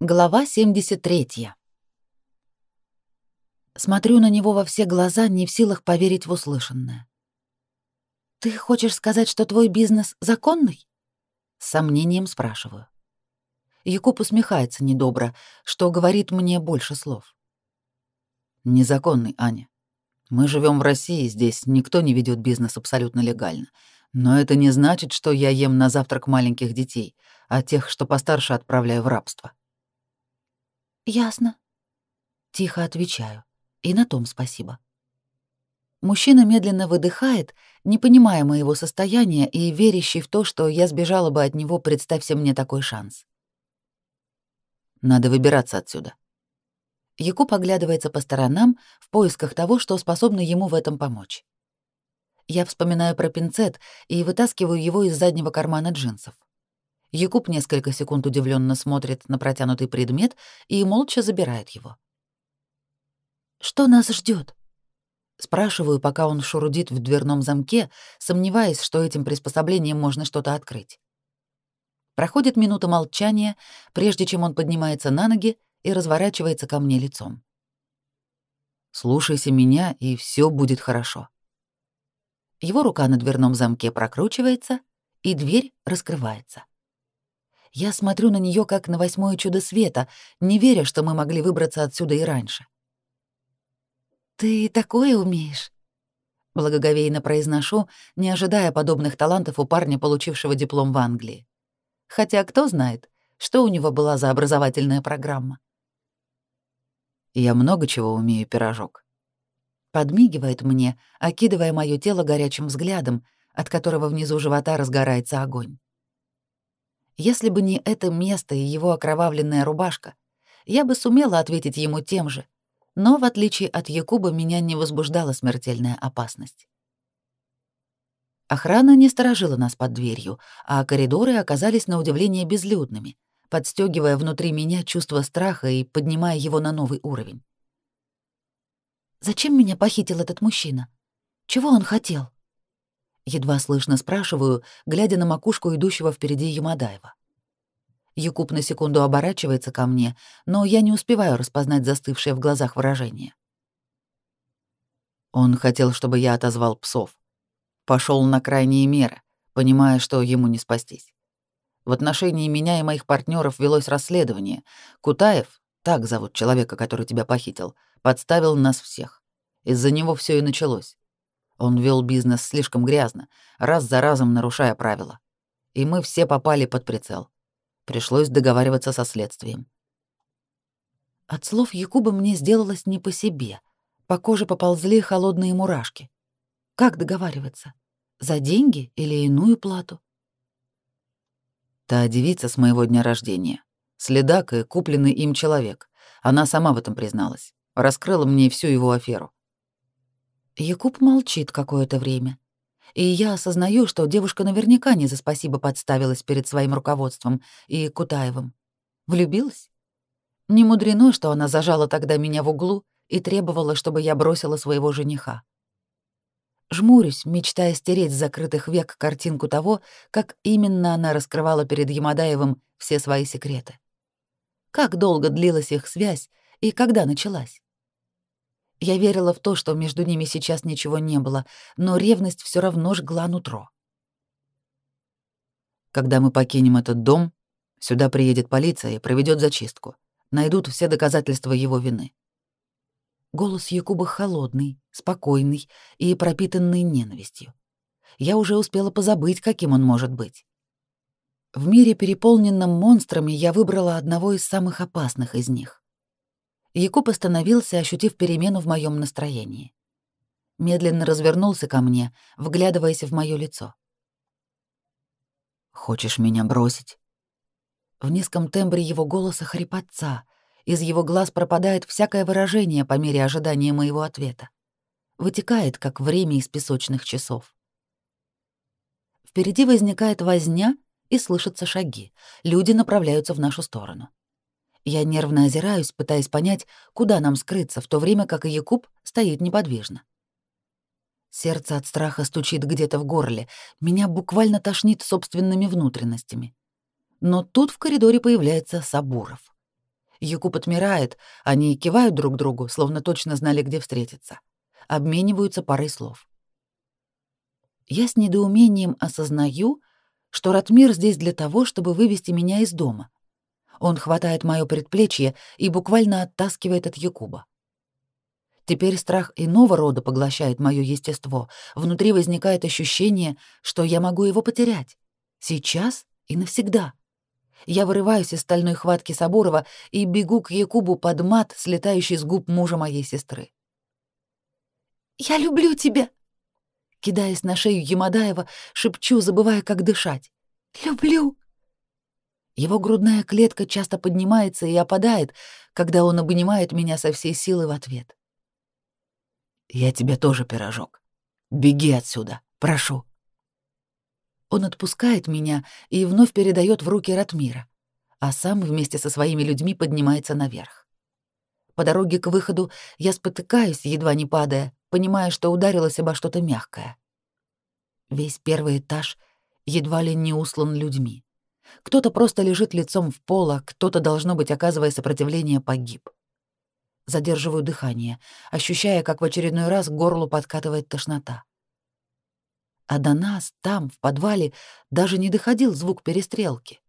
Глава 73. Смотрю на него во все глаза, не в силах поверить в услышанное. «Ты хочешь сказать, что твой бизнес законный?» С сомнением спрашиваю. Якуб усмехается недобро, что говорит мне больше слов. «Незаконный, Аня. Мы живем в России, здесь никто не ведет бизнес абсолютно легально. Но это не значит, что я ем на завтрак маленьких детей, а тех, что постарше, отправляю в рабство». «Ясно», — тихо отвечаю, и на том спасибо. Мужчина медленно выдыхает, не понимая моего состояния и верящий в то, что я сбежала бы от него, представься мне такой шанс. Надо выбираться отсюда. Якуб оглядывается по сторонам в поисках того, что способно ему в этом помочь. Я вспоминаю про пинцет и вытаскиваю его из заднего кармана джинсов. Якуб несколько секунд удивленно смотрит на протянутый предмет и молча забирает его. «Что нас ждет? Спрашиваю, пока он шурудит в дверном замке, сомневаясь, что этим приспособлением можно что-то открыть. Проходит минута молчания, прежде чем он поднимается на ноги и разворачивается ко мне лицом. «Слушайся меня, и все будет хорошо». Его рука на дверном замке прокручивается, и дверь раскрывается. Я смотрю на нее как на восьмое чудо света, не веря, что мы могли выбраться отсюда и раньше. «Ты такое умеешь?» Благоговейно произношу, не ожидая подобных талантов у парня, получившего диплом в Англии. Хотя кто знает, что у него была за образовательная программа. «Я много чего умею, пирожок». Подмигивает мне, окидывая мое тело горячим взглядом, от которого внизу живота разгорается огонь. Если бы не это место и его окровавленная рубашка, я бы сумела ответить ему тем же, но, в отличие от Якуба, меня не возбуждала смертельная опасность. Охрана не сторожила нас под дверью, а коридоры оказались на удивление безлюдными, подстегивая внутри меня чувство страха и поднимая его на новый уровень. «Зачем меня похитил этот мужчина? Чего он хотел?» Едва слышно спрашиваю, глядя на макушку идущего впереди Ямадаева. Якуб на секунду оборачивается ко мне, но я не успеваю распознать застывшее в глазах выражение. Он хотел, чтобы я отозвал псов. Пошел на крайние меры, понимая, что ему не спастись. В отношении меня и моих партнеров велось расследование. Кутаев, так зовут человека, который тебя похитил, подставил нас всех. Из-за него все и началось. Он вел бизнес слишком грязно, раз за разом нарушая правила. И мы все попали под прицел. Пришлось договариваться со следствием. От слов Якуба мне сделалось не по себе. По коже поползли холодные мурашки. Как договариваться? За деньги или иную плату? Та девица с моего дня рождения. Следак и купленный им человек. Она сама в этом призналась. Раскрыла мне всю его аферу. Якуб молчит какое-то время. И я осознаю, что девушка наверняка не за спасибо подставилась перед своим руководством и Кутаевым. Влюбилась? Не мудрено, что она зажала тогда меня в углу и требовала, чтобы я бросила своего жениха. Жмурюсь, мечтая стереть с закрытых век картинку того, как именно она раскрывала перед Ямадаевым все свои секреты. Как долго длилась их связь и когда началась? Я верила в то, что между ними сейчас ничего не было, но ревность все равно жгла нутро. Когда мы покинем этот дом, сюда приедет полиция и проведет зачистку. Найдут все доказательства его вины. Голос Якуба холодный, спокойный и пропитанный ненавистью. Я уже успела позабыть, каким он может быть. В мире, переполненном монстрами, я выбрала одного из самых опасных из них. Якуб остановился, ощутив перемену в моем настроении. Медленно развернулся ко мне, вглядываясь в мое лицо. «Хочешь меня бросить?» В низком тембре его голоса хрипотца, из его глаз пропадает всякое выражение по мере ожидания моего ответа. Вытекает, как время из песочных часов. Впереди возникает возня и слышатся шаги. Люди направляются в нашу сторону. Я нервно озираюсь, пытаясь понять, куда нам скрыться, в то время как Якуб стоит неподвижно. Сердце от страха стучит где-то в горле, меня буквально тошнит собственными внутренностями. Но тут в коридоре появляется Сабуров. Якуб отмирает, они кивают друг другу, словно точно знали, где встретиться. Обмениваются парой слов. Я с недоумением осознаю, что Ратмир здесь для того, чтобы вывести меня из дома. Он хватает моё предплечье и буквально оттаскивает от Якуба. Теперь страх иного рода поглощает моё естество. Внутри возникает ощущение, что я могу его потерять. Сейчас и навсегда. Я вырываюсь из стальной хватки Сабурова и бегу к Якубу под мат, слетающий с губ мужа моей сестры. «Я люблю тебя!» Кидаясь на шею Ямадаева, шепчу, забывая, как дышать. «Люблю!» Его грудная клетка часто поднимается и опадает, когда он обнимает меня со всей силы в ответ. «Я тебе тоже пирожок. Беги отсюда, прошу». Он отпускает меня и вновь передает в руки Ратмира, а сам вместе со своими людьми поднимается наверх. По дороге к выходу я спотыкаюсь, едва не падая, понимая, что ударилась обо что-то мягкое. Весь первый этаж едва ли не услан людьми. Кто-то просто лежит лицом в пола, кто-то, должно быть, оказывая сопротивление, погиб. Задерживаю дыхание, ощущая, как в очередной раз к горлу подкатывает тошнота. А до нас, там, в подвале, даже не доходил звук перестрелки.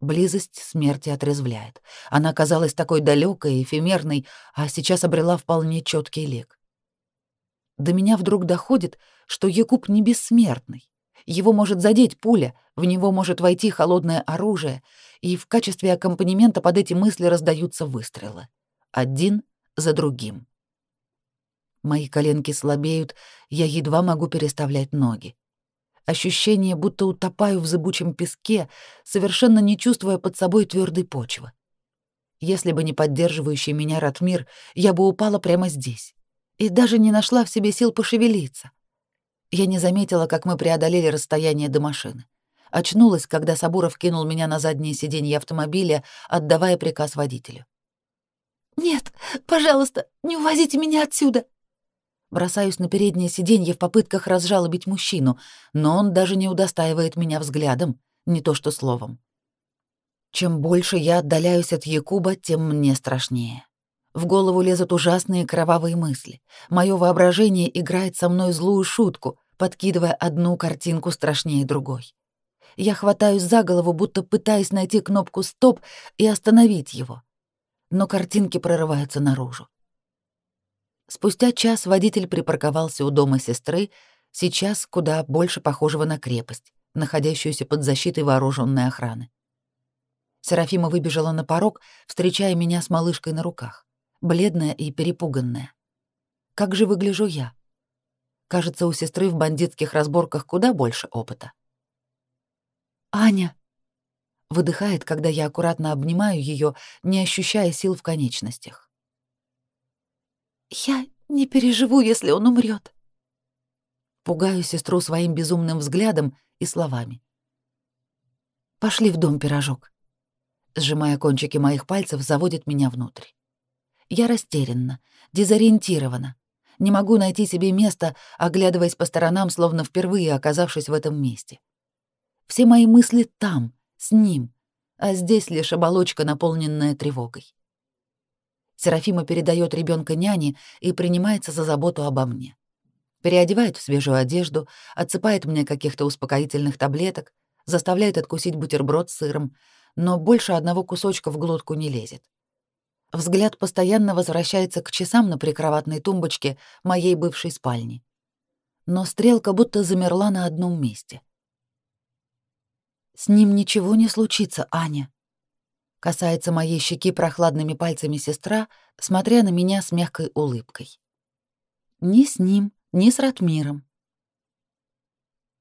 Близость смерти отрезвляет. Она казалась такой далекой, эфемерной, а сейчас обрела вполне четкий лик. До меня вдруг доходит, что Якуб не бессмертный. Его может задеть пуля, в него может войти холодное оружие, и в качестве аккомпанемента под эти мысли раздаются выстрелы. Один за другим. Мои коленки слабеют, я едва могу переставлять ноги. Ощущение, будто утопаю в зыбучем песке, совершенно не чувствуя под собой твердой почвы. Если бы не поддерживающий меня Ратмир, я бы упала прямо здесь. И даже не нашла в себе сил пошевелиться. Я не заметила, как мы преодолели расстояние до машины. Очнулась, когда Сабуров кинул меня на заднее сиденье автомобиля, отдавая приказ водителю. «Нет, пожалуйста, не увозите меня отсюда!» Бросаюсь на переднее сиденье в попытках разжалобить мужчину, но он даже не удостаивает меня взглядом, не то что словом. Чем больше я отдаляюсь от Якуба, тем мне страшнее. В голову лезут ужасные кровавые мысли. Мое воображение играет со мной злую шутку, подкидывая одну картинку страшнее другой. Я хватаюсь за голову, будто пытаясь найти кнопку «Стоп» и остановить его. Но картинки прорываются наружу. Спустя час водитель припарковался у дома сестры, сейчас куда больше похожего на крепость, находящуюся под защитой вооруженной охраны. Серафима выбежала на порог, встречая меня с малышкой на руках бледная и перепуганная. Как же выгляжу я? Кажется, у сестры в бандитских разборках куда больше опыта. «Аня!» — выдыхает, когда я аккуратно обнимаю ее, не ощущая сил в конечностях. «Я не переживу, если он умрет. Пугаю сестру своим безумным взглядом и словами. «Пошли в дом, пирожок». Сжимая кончики моих пальцев, заводит меня внутрь. Я растерянна, дезориентирована. Не могу найти себе места, оглядываясь по сторонам, словно впервые оказавшись в этом месте. Все мои мысли там, с ним, а здесь лишь оболочка, наполненная тревогой. Серафима передает ребенка няне и принимается за заботу обо мне. Переодевает в свежую одежду, отсыпает мне каких-то успокоительных таблеток, заставляет откусить бутерброд с сыром, но больше одного кусочка в глотку не лезет. Взгляд постоянно возвращается к часам на прикроватной тумбочке моей бывшей спальни. Но стрелка будто замерла на одном месте. «С ним ничего не случится, Аня», — касается моей щеки прохладными пальцами сестра, смотря на меня с мягкой улыбкой. «Ни с ним, ни с Ратмиром».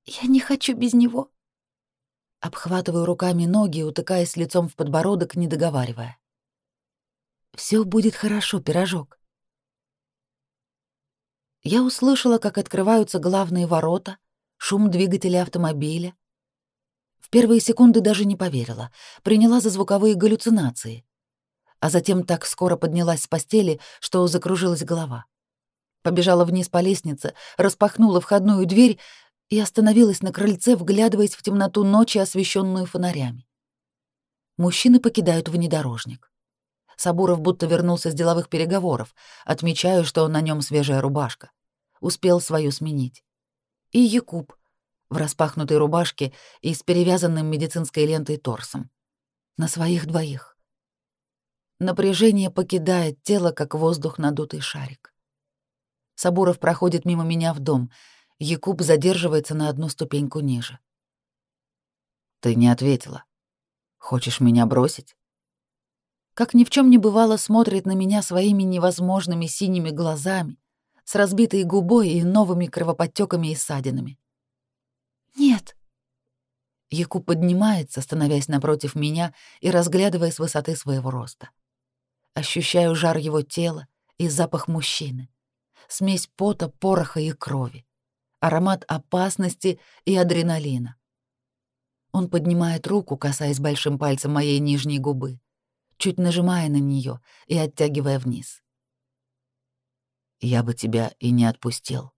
«Я не хочу без него», — обхватываю руками ноги, утыкаясь лицом в подбородок, не договаривая. Все будет хорошо, пирожок. Я услышала, как открываются главные ворота, шум двигателя автомобиля. В первые секунды даже не поверила, приняла за звуковые галлюцинации. А затем так скоро поднялась с постели, что закружилась голова. Побежала вниз по лестнице, распахнула входную дверь и остановилась на крыльце, вглядываясь в темноту ночи, освещенную фонарями. Мужчины покидают внедорожник. Сабуров будто вернулся с деловых переговоров. Отмечаю, что на нем свежая рубашка. Успел свою сменить. И Якуб в распахнутой рубашке и с перевязанным медицинской лентой торсом. На своих двоих. Напряжение покидает тело, как воздух надутый шарик. Сабуров проходит мимо меня в дом. Якуб задерживается на одну ступеньку ниже. «Ты не ответила. Хочешь меня бросить?» Как ни в чем не бывало, смотрит на меня своими невозможными синими глазами, с разбитой губой и новыми кровоподтеками и ссадинами. «Нет». Яку поднимается, становясь напротив меня и разглядывая с высоты своего роста. Ощущаю жар его тела и запах мужчины, смесь пота, пороха и крови, аромат опасности и адреналина. Он поднимает руку, касаясь большим пальцем моей нижней губы чуть нажимая на нее и оттягивая вниз. «Я бы тебя и не отпустил»,